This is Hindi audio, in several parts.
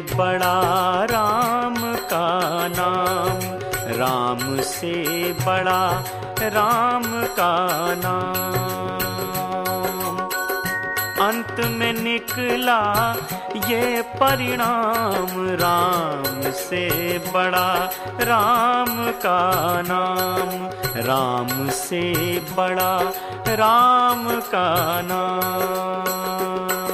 बड़ा राम का नाम, राम से बड़ा राम का नाम। अंत में निकला ये परिणाम, राम से बड़ा राम का नाम, राम से बड़ा राम का नाम।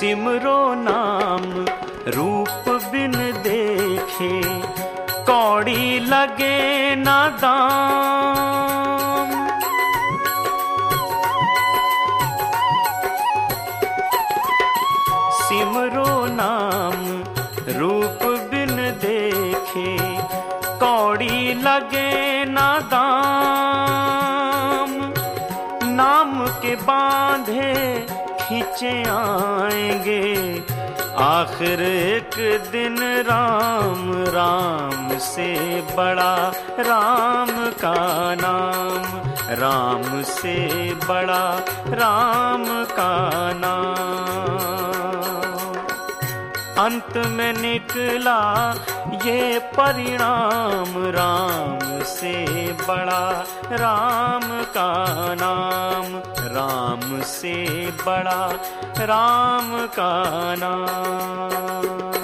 सिमरो नाम, रूप बिन देखे, कौड़ी लगे ना दाम। सिमरो नाम, रूप बिन देखे, कौड़ी लगे ना दाम। नाम के बांधे खींचे आएँगे। आखिर एक दिन राम राम से बड़ा राम का नाम। राम से बड़ा राम का नाम। अंत में निकला ये परिणाम। राम से बड़ा राम का नाम। राम से बड़ा राम का नाम।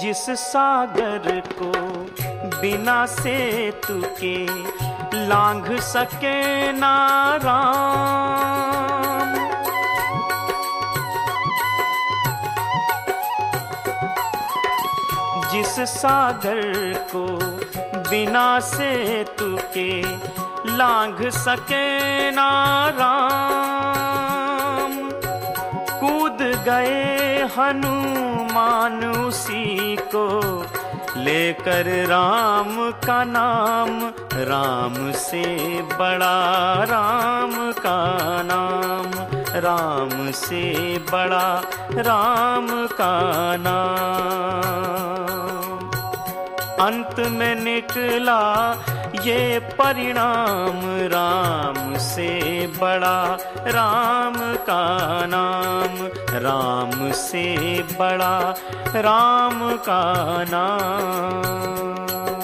जिस सागर को बिना सेतु के लांघ सके नाराम जिस सागर को बिना सेतु के लांघ सके नाराम कूद गए हनुमान उसी को लेकर राम का नाम, राम से बड़ा राम का नाम, राम से बड़ा राम का नाम। अंत में निकला ये परिणाम राम से बड़ा राम का नाम राम से बड़ा राम का नाम।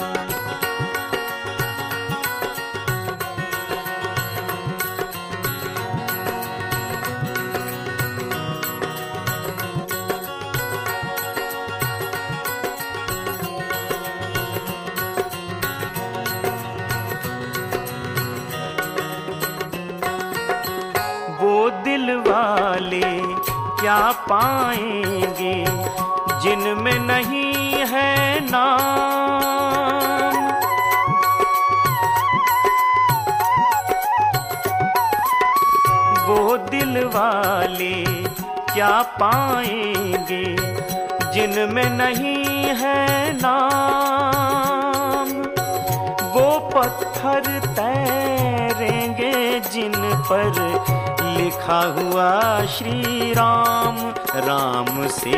दिल वाले क्या पाएँगे? जिनमें नहीं है नाम। वो दिल वाले क्या पाएँगे? जिनमें नहीं है नाम। वो पत्थर तैरेंगे जिन पर लिखा हुआ श्री राम। राम से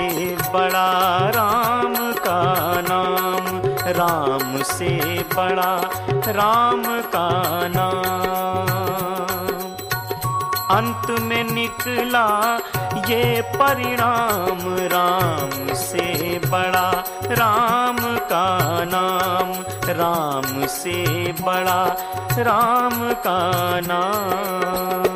बड़ा राम का नाम। राम से बड़ा राम का नाम। अंत में निकला ये परिणाम। राम से बड़ा राम का नाम। राम से बड़ा राम का नाम।